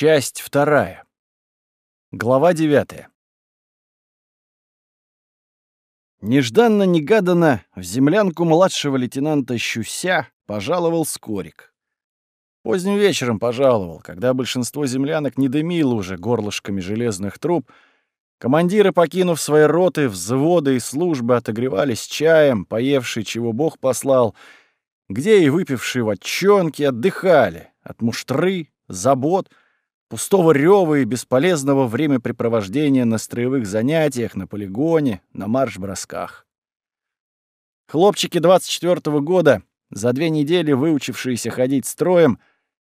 Часть вторая. Глава девятая. Нежданно-негаданно в землянку младшего лейтенанта Щуся пожаловал Скорик. Поздним вечером пожаловал, когда большинство землянок не дымило уже горлышками железных труб, командиры, покинув свои роты, взводы и службы, отогревались чаем, поевшие, чего Бог послал, где и выпившие ватчонки отдыхали от муштры, забот — пустого рёва и бесполезного времяпрепровождения на строевых занятиях, на полигоне, на марш-бросках. Хлопчики 24-го года, за две недели выучившиеся ходить строем,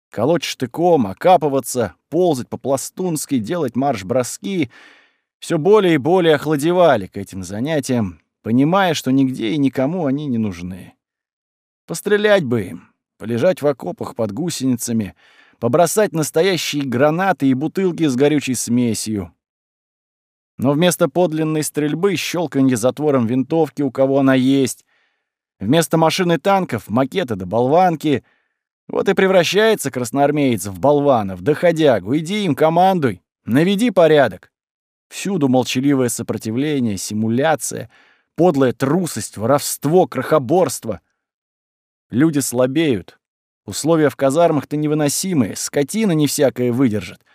колоть штыком, окапываться, ползать по-пластунски, делать марш-броски, все более и более охладевали к этим занятиям, понимая, что нигде и никому они не нужны. Пострелять бы им, полежать в окопах под гусеницами — побросать настоящие гранаты и бутылки с горючей смесью. Но вместо подлинной стрельбы щелканье затвором винтовки, у кого она есть, вместо машины танков — макеты да болванки. Вот и превращается красноармеец в болвана, в доходягу. Иди им, командуй, наведи порядок. Всюду молчаливое сопротивление, симуляция, подлая трусость, воровство, крохоборство. Люди слабеют, Условия в казармах-то невыносимые, скотина не всякое выдержит.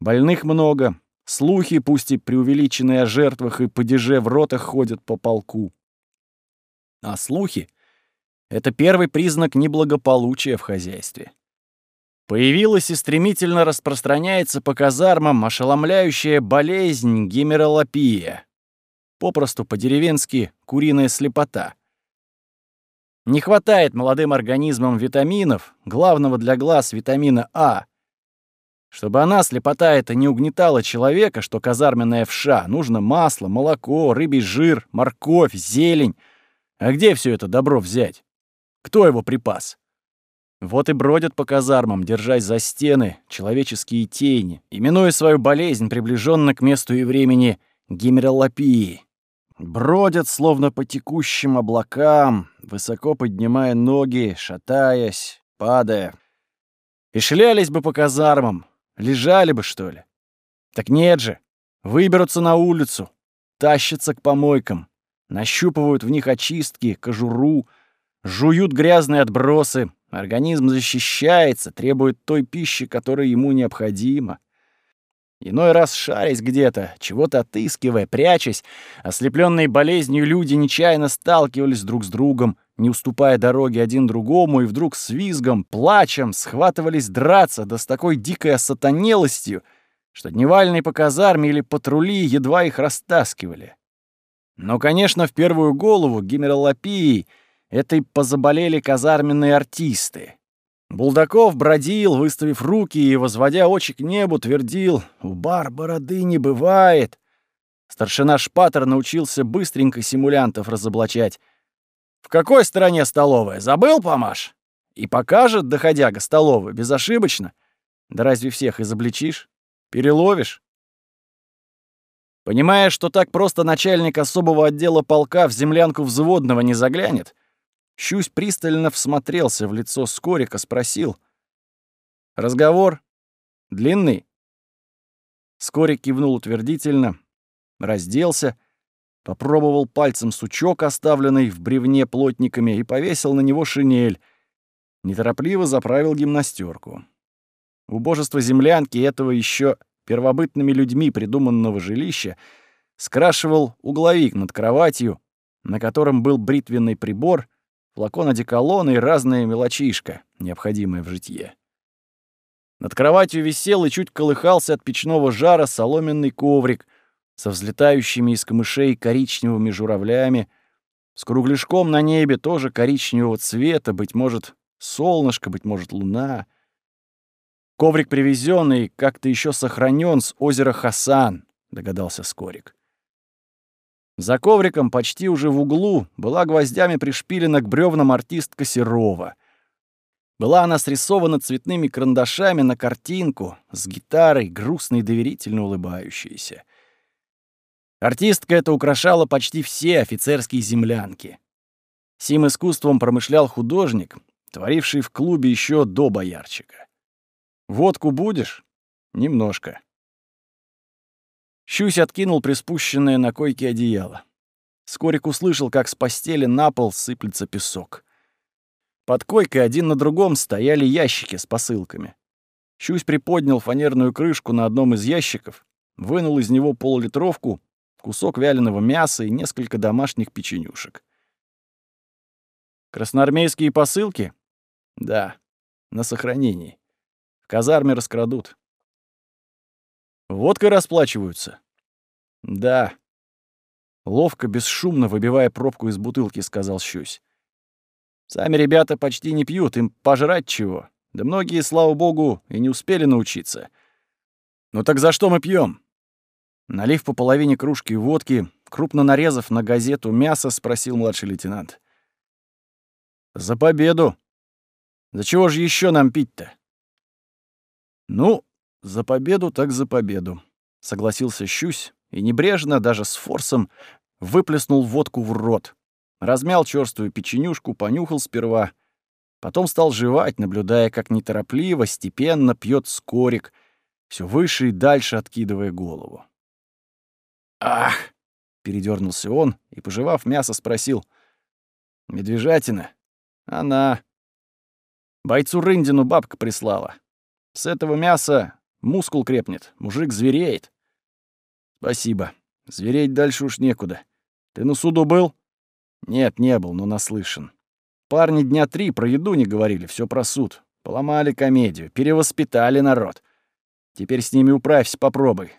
Больных много, слухи, пусть и преувеличенные о жертвах и падеже в ротах ходят по полку. А слухи — это первый признак неблагополучия в хозяйстве. Появилась и стремительно распространяется по казармам ошеломляющая болезнь гемеролопия. Попросту по-деревенски куриная слепота — не хватает молодым организмам витаминов, главного для глаз витамина А. Чтобы она, слепота эта, не угнетала человека, что казарменная вша, нужно масло, молоко, рыбий жир, морковь, зелень. А где все это добро взять? Кто его припас? Вот и бродят по казармам, держась за стены, человеческие тени, именуя свою болезнь, приближенно к месту и времени гемеролопии. Бродят, словно по текущим облакам, высоко поднимая ноги, шатаясь, падая. И шлялись бы по казармам, лежали бы, что ли. Так нет же, выберутся на улицу, тащатся к помойкам, нащупывают в них очистки, кожуру, жуют грязные отбросы, организм защищается, требует той пищи, которая ему необходима. Иной раз шарясь где-то, чего-то отыскивая, прячась, ослепленные болезнью люди нечаянно сталкивались друг с другом, не уступая дороги один другому, и вдруг с визгом, плачем схватывались драться, да с такой дикой осатанелостью, что дневальные по казарме или патрули едва их растаскивали. Но, конечно, в первую голову гемеролопией этой позаболели казарменные артисты — Булдаков бродил, выставив руки и, возводя очи к небу, твердил «У бар бороды не бывает». Старшина Шпатер научился быстренько симулянтов разоблачать. «В какой стороне столовая? Забыл, помаш?» И покажет доходяга столовую, безошибочно. Да разве всех изобличишь? Переловишь? Понимая, что так просто начальник особого отдела полка в землянку взводного не заглянет, Щусь пристально всмотрелся в лицо Скорика, спросил. «Разговор? Длинный?» Скорик кивнул утвердительно, разделся, попробовал пальцем сучок, оставленный в бревне плотниками, и повесил на него шинель. Неторопливо заправил гимнастерку. Убожество землянки этого еще первобытными людьми придуманного жилища скрашивал угловик над кроватью, на котором был бритвенный прибор — флакон одеколона и разная мелочишка, необходимая в житье. Над кроватью висел и чуть колыхался от печного жара соломенный коврик со взлетающими из камышей коричневыми журавлями, с кругляшком на небе тоже коричневого цвета, быть может, солнышко, быть может, луна. Коврик привезенный, как-то еще сохранен с озера Хасан, догадался Скорик. За ковриком, почти уже в углу, была гвоздями пришпилена к бревнам артистка Серова. Была она срисована цветными карандашами на картинку, с гитарой, грустной и доверительно улыбающейся. Артистка эта украшала почти все офицерские землянки. Сим искусством промышлял художник, творивший в клубе еще до боярчика. «Водку будешь?» Немножко. Щусь откинул приспущенное на койке одеяло. Скорик услышал, как с постели на пол сыплется песок. Под койкой один на другом стояли ящики с посылками. Щусь приподнял фанерную крышку на одном из ящиков, вынул из него полулитровку, кусок вяленого мяса и несколько домашних печенюшек. Красноармейские посылки? Да, на сохранении. В казарме раскрадут. Водкой расплачиваются? Да. Ловко, бесшумно, выбивая пробку из бутылки, сказал Щусь. Сами ребята почти не пьют, им пожрать чего. Да многие, слава богу, и не успели научиться. Ну так за что мы пьем? Налив по половине кружки водки, крупно нарезав на газету мясо, спросил младший лейтенант. «За победу! За чего же еще нам пить-то?» «Ну, за победу так за победу», — согласился Щусь и небрежно, даже с форсом, выплеснул водку в рот. Размял черствую печенюшку, понюхал сперва. Потом стал жевать, наблюдая, как неторопливо, степенно пьет скорик, все выше и дальше откидывая голову. «Ах!» — передернулся он и, пожевав мясо, спросил. «Медвежатина? Она. Бойцу Рындину бабка прислала. С этого мяса мускул крепнет, мужик звереет». «Спасибо. Звереть дальше уж некуда. Ты на суду был?» «Нет, не был, но наслышан. Парни дня три про еду не говорили, все про суд. Поломали комедию, перевоспитали народ. Теперь с ними управься, попробуй.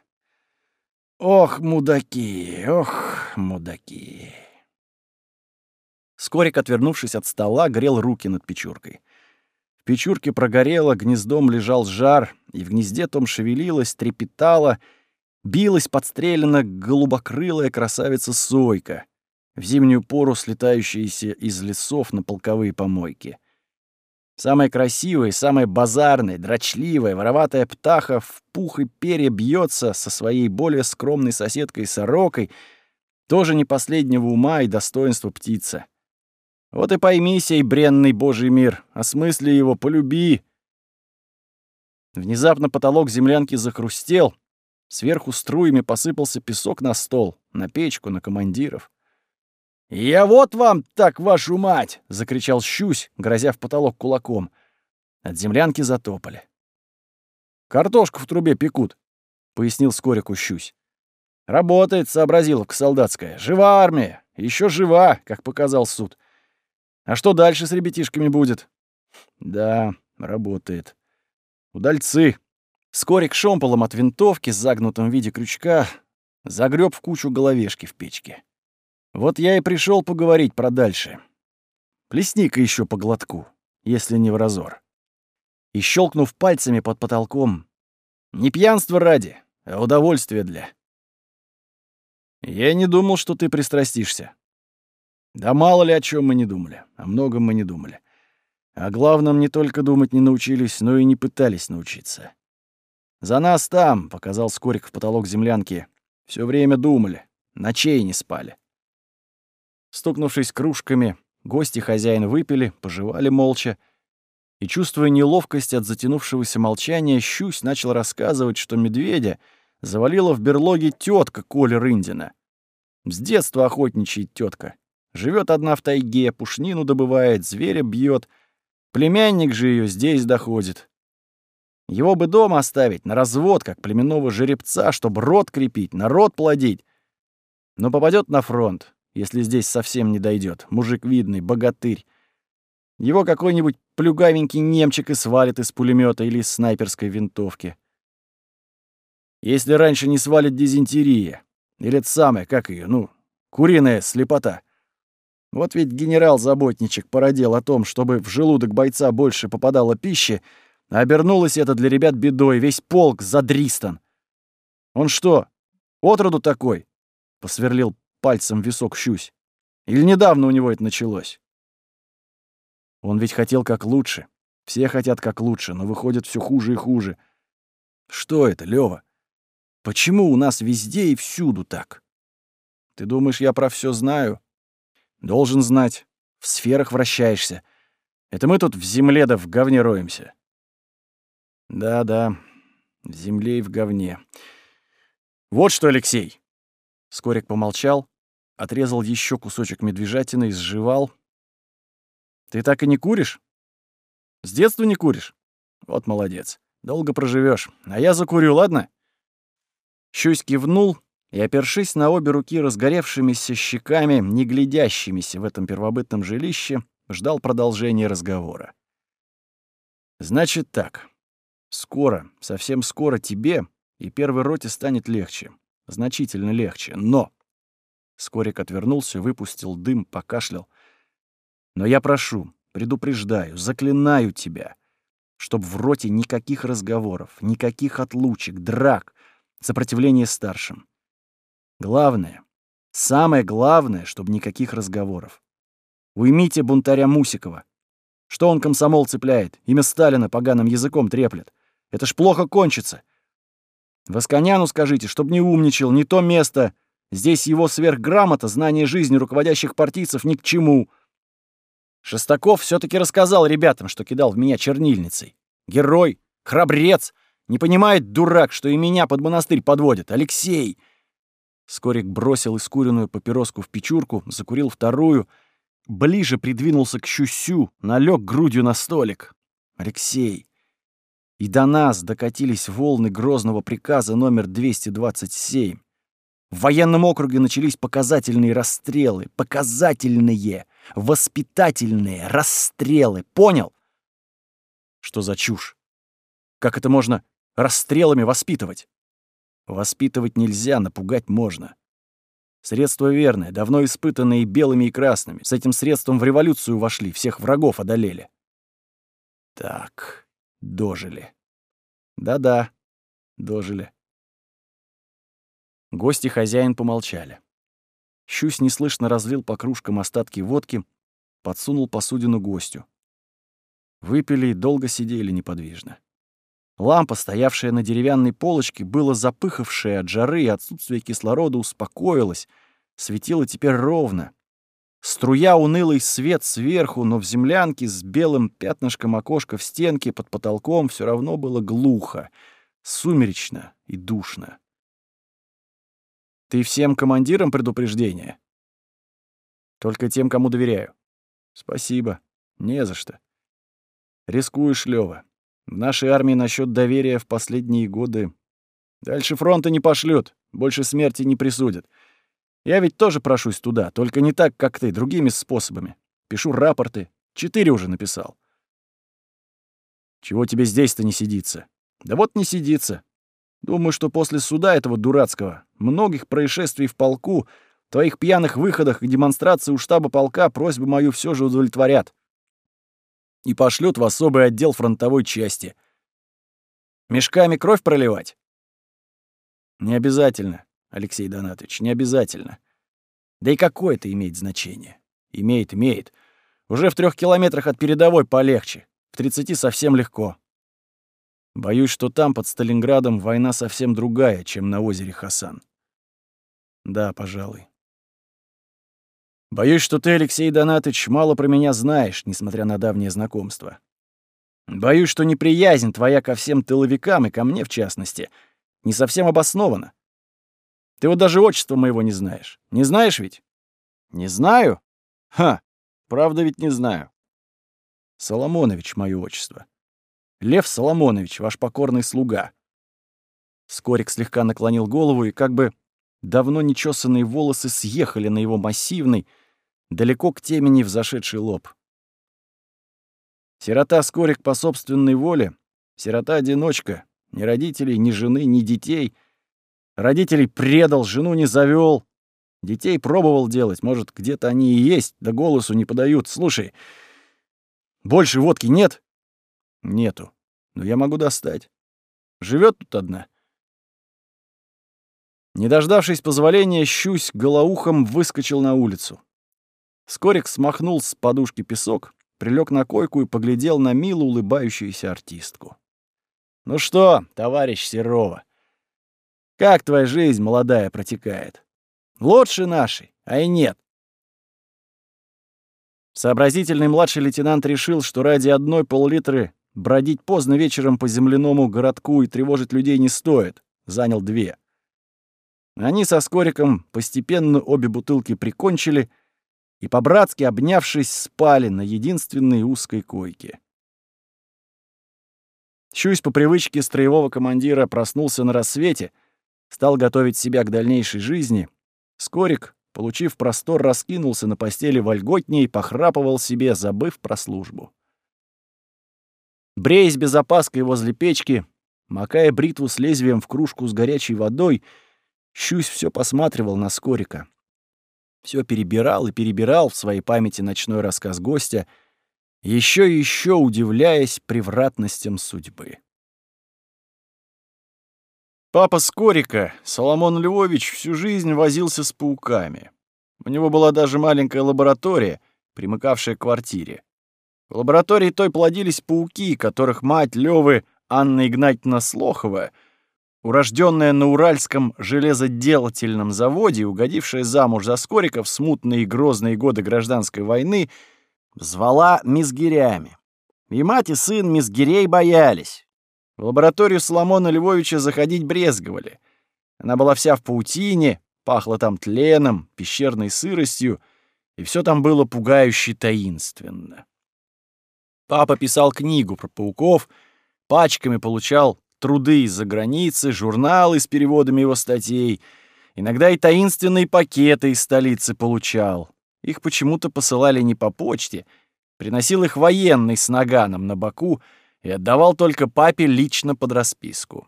Ох, мудаки, ох, мудаки. Скорик, отвернувшись от стола, грел руки над печуркой. В печурке прогорело, гнездом лежал жар, и в гнезде том шевелилась, трепетала, билась подстрелена голубокрылая красавица Сойка, в зимнюю пору слетающаяся из лесов на полковые помойки. Самая красивая, самая базарная, дрочливая, вороватая птаха в пух и перья бьется со своей более скромной соседкой-сорокой, тоже не последнего ума и достоинства птица. Вот и пойми сей бренный божий мир, осмысли его, полюби. Внезапно потолок землянки захрустел, сверху струями посыпался песок на стол, на печку, на командиров. «Я вот вам так, вашу мать!» — закричал Щусь, грозя в потолок кулаком. От землянки затопали. «Картошку в трубе пекут», — пояснил Скорику Щусь. «Работает сообразиловка солдатская. Жива армия. еще жива, как показал суд. А что дальше с ребятишками будет?» «Да, работает. Удальцы». Скорик шомполом от винтовки с загнутым в виде крючка загреб в кучу головешки в печке. Вот я и пришел поговорить про дальше. Плесни-ка еще по глотку, если не в разор. И щелкнув пальцами под потолком, не пьянство ради, а удовольствие для. Я не думал, что ты пристрастишься. Да мало ли о чем мы не думали, о многом мы не думали. О главном не только думать не научились, но и не пытались научиться. За нас там, — показал Скорик в потолок землянки, — все время думали, ночей не спали. Стукнувшись кружками, гости хозяин выпили, пожевали молча. И, чувствуя неловкость от затянувшегося молчания, Щусь начал рассказывать, что медведя завалила в берлоге тетка Коли Рындина. С детства охотничает тетка. Живет одна в тайге, пушнину добывает, зверя бьет. Племянник же ее здесь доходит. Его бы дома оставить, на развод, как племенного жеребца, чтобы рот крепить, народ плодить. Но попадет на фронт, если здесь совсем не дойдет. Мужик видный, богатырь. Его какой-нибудь плюгавенький немчик и свалит из пулемета или из снайперской винтовки. Если раньше не свалит дизентерия, или это самое, как ее, ну, куриная слепота. Вот ведь генерал-заботничек породил о том, чтобы в желудок бойца больше попадало пищи, а обернулось это для ребят бедой, весь полк задристан. Он что, отроду такой? — посверлил пальцем висок щусь. Или недавно у него это началось? Он ведь хотел как лучше. Все хотят как лучше, но выходит все хуже и хуже. Что это, Лёва? Почему у нас везде и всюду так? Ты думаешь, я про все знаю? Должен знать. В сферах вращаешься. Это мы тут в земле да в говне роемся. Да-да. В земле и в говне. Вот что, Алексей. Скорик помолчал, отрезал еще кусочек медвежатины и сживал. Ты так и не куришь? С детства не куришь? Вот молодец. Долго проживешь. А я закурю, ладно? Щусь кивнул и, опершись на обе руки разгоревшимися щеками, не глядящимися в этом первобытном жилище, ждал продолжения разговора. «Значит так. Скоро, совсем скоро тебе и первой роте станет легче. Значительно легче. Но...» Скорик отвернулся, выпустил дым, покашлял. «Но я прошу, предупреждаю, заклинаю тебя, чтоб в роте никаких разговоров, никаких отлучек, драк, сопротивления старшим. Главное, самое главное, чтобы никаких разговоров. Уймите бунтаря Мусикова. Что он комсомол цепляет? Имя Сталина поганым языком треплет. Это ж плохо кончится. Восконяну скажите, чтоб не умничал, не то место. Здесь его сверхграмота, знание жизни руководящих партийцев ни к чему. Шестаков все таки рассказал ребятам, что кидал в меня чернильницей. Герой, храбрец, не понимает дурак, что и меня под монастырь подводят. Алексей! Скорик бросил искуренную папироску в печурку, закурил вторую, ближе придвинулся к щусю, налег грудью на столик. Алексей. И до нас докатились волны грозного приказа номер 227. В военном округе начались показательные расстрелы. Показательные, воспитательные расстрелы. Понял? Что за чушь? Как это можно расстрелами воспитывать? Воспитывать нельзя, напугать можно. Средство верное, давно испытанное и белыми, и красными. С этим средством в революцию вошли, всех врагов одолели. Так, дожили. Да-да, дожили. Гости хозяин помолчали. Щусь неслышно разлил по кружкам остатки водки, подсунул посудину гостю. Выпили и долго сидели неподвижно. Лампа, стоявшая на деревянной полочке, была запыхавшая от жары и отсутствия кислорода, успокоилась, светила теперь ровно. Струя унылый свет сверху, но в землянке с белым пятнышком окошка в стенке под потолком все равно было глухо, сумеречно и душно. «Ты всем командирам предупреждение?» «Только тем, кому доверяю». «Спасибо. Не за что». «Рискуешь, Лёва. В нашей армии насчет доверия в последние годы... Дальше фронта не пошлют, больше смерти не присудят. Я ведь тоже прошусь туда, только не так, как ты, другими способами. Пишу рапорты. Четыре уже написал. Чего тебе здесь-то не сидится? Да вот не сидится. Думаю, что после суда этого дурацкого, многих происшествий в полку, твоих пьяных выходах и демонстраций у штаба полка просьбу мою все же удовлетворят и пошлют в особый отдел фронтовой части. Мешками кровь проливать? Не обязательно, Алексей Донатович, не обязательно. Да и какое это имеет значение? Имеет, имеет. Уже в трех километрах от передовой полегче. В тридцати совсем легко. Боюсь, что там, под Сталинградом, война совсем другая, чем на озере Хасан. Да, пожалуй. Боюсь, что ты, Алексей Донатович, мало про меня знаешь, несмотря на давнее знакомство. Боюсь, что неприязнь твоя ко всем тыловикам и ко мне, в частности, не совсем обоснована. Ты вот даже отчества моего не знаешь. Не знаешь ведь? Не знаю? Ха, правда ведь не знаю. Соломонович — мое отчество. Лев Соломонович, ваш покорный слуга. Скорик слегка наклонил голову, и как бы давно нечесанные волосы съехали на его массивный, далеко к темени взошедший лоб. Сирота Скорик по собственной воле, сирота-одиночка, ни родителей, ни жены, ни детей. Родителей предал, жену не завел, Детей пробовал делать, может, где-то они и есть, да голосу не подают. Слушай, больше водки нет? Нету. Но я могу достать. Живет тут одна. Не дождавшись позволения, щусь голоухом выскочил на улицу. Скорик смахнул с подушки песок, прилег на койку и поглядел на мило улыбающуюся артистку. «Ну что, товарищ Серова, как твоя жизнь молодая протекает? Лучше нашей, а и нет». Сообразительный младший лейтенант решил, что ради одной пол-литры бродить поздно вечером по земляному городку и тревожить людей не стоит. Занял две. Они со Скориком постепенно обе бутылки прикончили и, по-братски обнявшись, спали на единственной узкой койке. Щусь по привычке строевого командира проснулся на рассвете, стал готовить себя к дальнейшей жизни. Скорик, получив простор, раскинулся на постели вольготнее и похрапывал себе, забыв про службу. Бреясь без опаской возле печки, макая бритву с лезвием в кружку с горячей водой, Щусь все посматривал на Скорика. Все перебирал и перебирал в своей памяти ночной рассказ гостя — еще и еще удивляясь превратностям судьбы. Папа Скорика, Соломон Львович, всю жизнь возился с пауками. У него была даже маленькая лаборатория, примыкавшая к квартире. В лаборатории той плодились пауки, которых мать Лёвы, Анна Игнатьевна Слохова, урожденная на Уральском железоделательном заводе, угодившая замуж за Скорика в смутные и грозные годы гражданской войны, Звала мизгирями. И мать, и сын мизгирей боялись. В лабораторию Соломона Львовича заходить брезговали. Она была вся в паутине, пахла там тленом, пещерной сыростью, и все там было пугающе таинственно. Папа писал книгу про пауков, пачками получал труды из-за границы, журналы с переводами его статей, иногда и таинственные пакеты из столицы получал. Их почему-то посылали не по почте, приносил их военный с наганом на боку и отдавал только папе лично под расписку.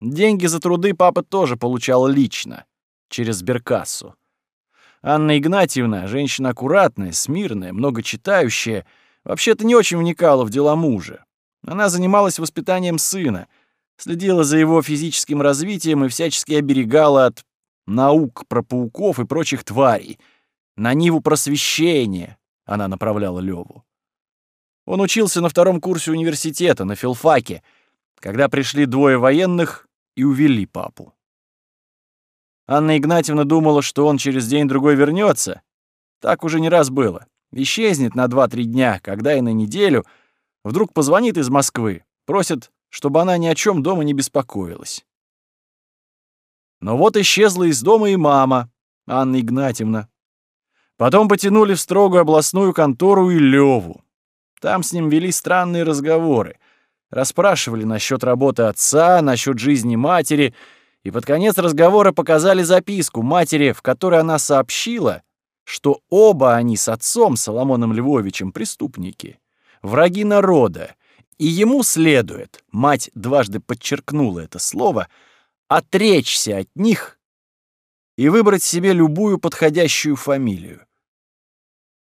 Деньги за труды папа тоже получал лично, через сберкассу. Анна Игнатьевна, женщина аккуратная, смирная, много читающая, вообще-то не очень вникала в дела мужа. Она занималась воспитанием сына, следила за его физическим развитием и всячески оберегала от наук про пауков и прочих тварей — на Ниву просвещения она направляла Леву. Он учился на втором курсе университета, на филфаке, когда пришли двое военных и увели папу. Анна Игнатьевна думала, что он через день-другой вернется. Так уже не раз было. Исчезнет на два-три дня, когда и на неделю. Вдруг позвонит из Москвы, просит, чтобы она ни о чем дома не беспокоилась. Но вот исчезла из дома и мама, Анна Игнатьевна, Потом потянули в строгую областную контору и Леву. Там с ним вели странные разговоры. Расспрашивали насчет работы отца, насчет жизни матери, и под конец разговора показали записку матери, в которой она сообщила, что оба они с отцом Соломоном Львовичем преступники, враги народа, и ему следует, мать дважды подчеркнула это слово, отречься от них и выбрать себе любую подходящую фамилию.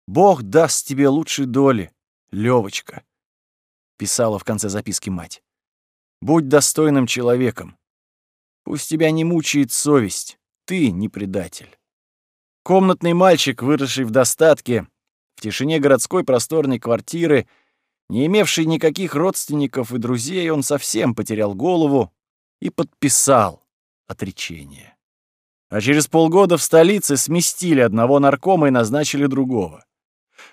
Бог даст тебе лучшей доли, Левочка, писала в конце записки мать. Будь достойным человеком. Пусть тебя не мучает совесть, ты не предатель. Комнатный мальчик, выросший в достатке, в тишине городской просторной квартиры, не имевший никаких родственников и друзей, он совсем потерял голову и подписал отречение. А через полгода в столице сместили одного наркома и назначили другого.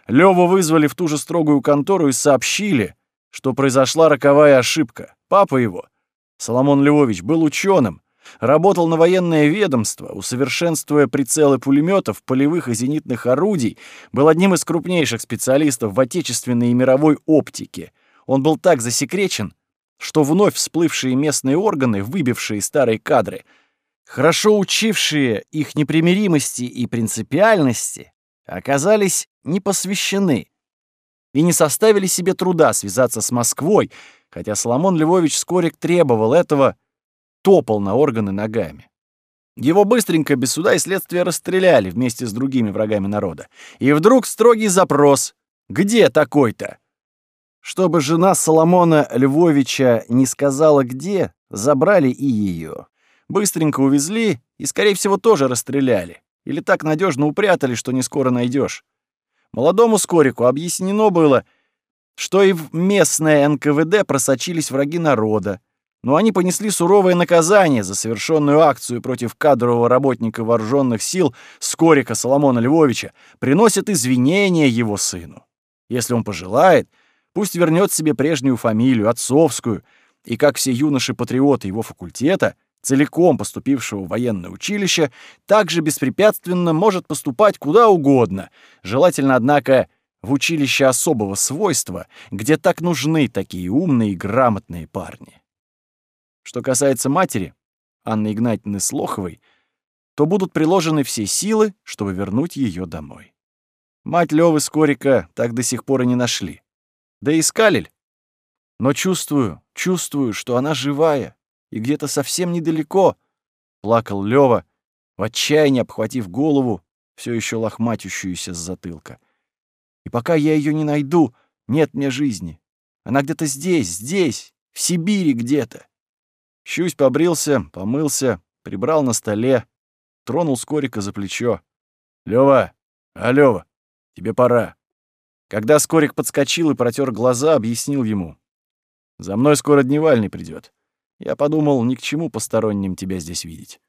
Леву вызвали в ту же строгую контору и сообщили, что произошла роковая ошибка. Папа его, Соломон Львович, был ученым, работал на военное ведомство, усовершенствуя прицелы пулеметов, полевых и зенитных орудий, был одним из крупнейших специалистов в отечественной и мировой оптике. Он был так засекречен, что вновь всплывшие местные органы, выбившие старые кадры, хорошо учившие их непримиримости и принципиальности, оказались не посвящены и не составили себе труда связаться с Москвой, хотя Соломон Львович Скорик требовал этого, топал на органы ногами. Его быстренько, без суда и следствия, расстреляли вместе с другими врагами народа. И вдруг строгий запрос «Где такой-то?» Чтобы жена Соломона Львовича не сказала где, забрали и ее. Быстренько увезли и, скорее всего, тоже расстреляли. Или так надежно упрятали, что не скоро найдешь. Молодому Скорику объяснено было, что и в местное НКВД просочились враги народа, но они понесли суровое наказание за совершенную акцию против кадрового работника вооруженных сил Скорика Соломона Львовича, приносят извинения его сыну. Если он пожелает, Пусть вернет себе прежнюю фамилию, отцовскую, и как все юноши-патриоты его факультета, целиком поступившего в военное училище, также беспрепятственно может поступать куда угодно, желательно, однако, в училище особого свойства, где так нужны такие умные и грамотные парни. Что касается матери, Анны Игнатьевны Слоховой, то будут приложены все силы, чтобы вернуть ее домой. Мать Лёвы Скорика так до сих пор и не нашли. Да искали ль? Но чувствую, чувствую, что она живая и где-то совсем недалеко, плакал Лёва, в отчаянии обхватив голову, все еще лохматющуюся с затылка. И пока я ее не найду, нет мне жизни. Она где-то здесь, здесь, в Сибири где-то. Щусь побрился, помылся, прибрал на столе, тронул Скорика за плечо. «Лёва! А, Лёва, тебе пора!» Когда Скорик подскочил и протер глаза, объяснил ему. «За мной скоро дневальный придет. Я подумал, ни к чему посторонним тебя здесь видеть».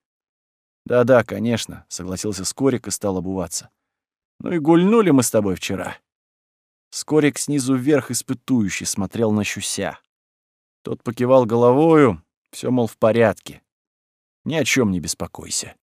«Да-да, конечно», — согласился Скорик и стал обуваться. «Ну и гульнули мы с тобой вчера». Скорик снизу вверх испытующе смотрел на Щуся. Тот покивал головою, все, мол, в порядке. Ни о чем не беспокойся.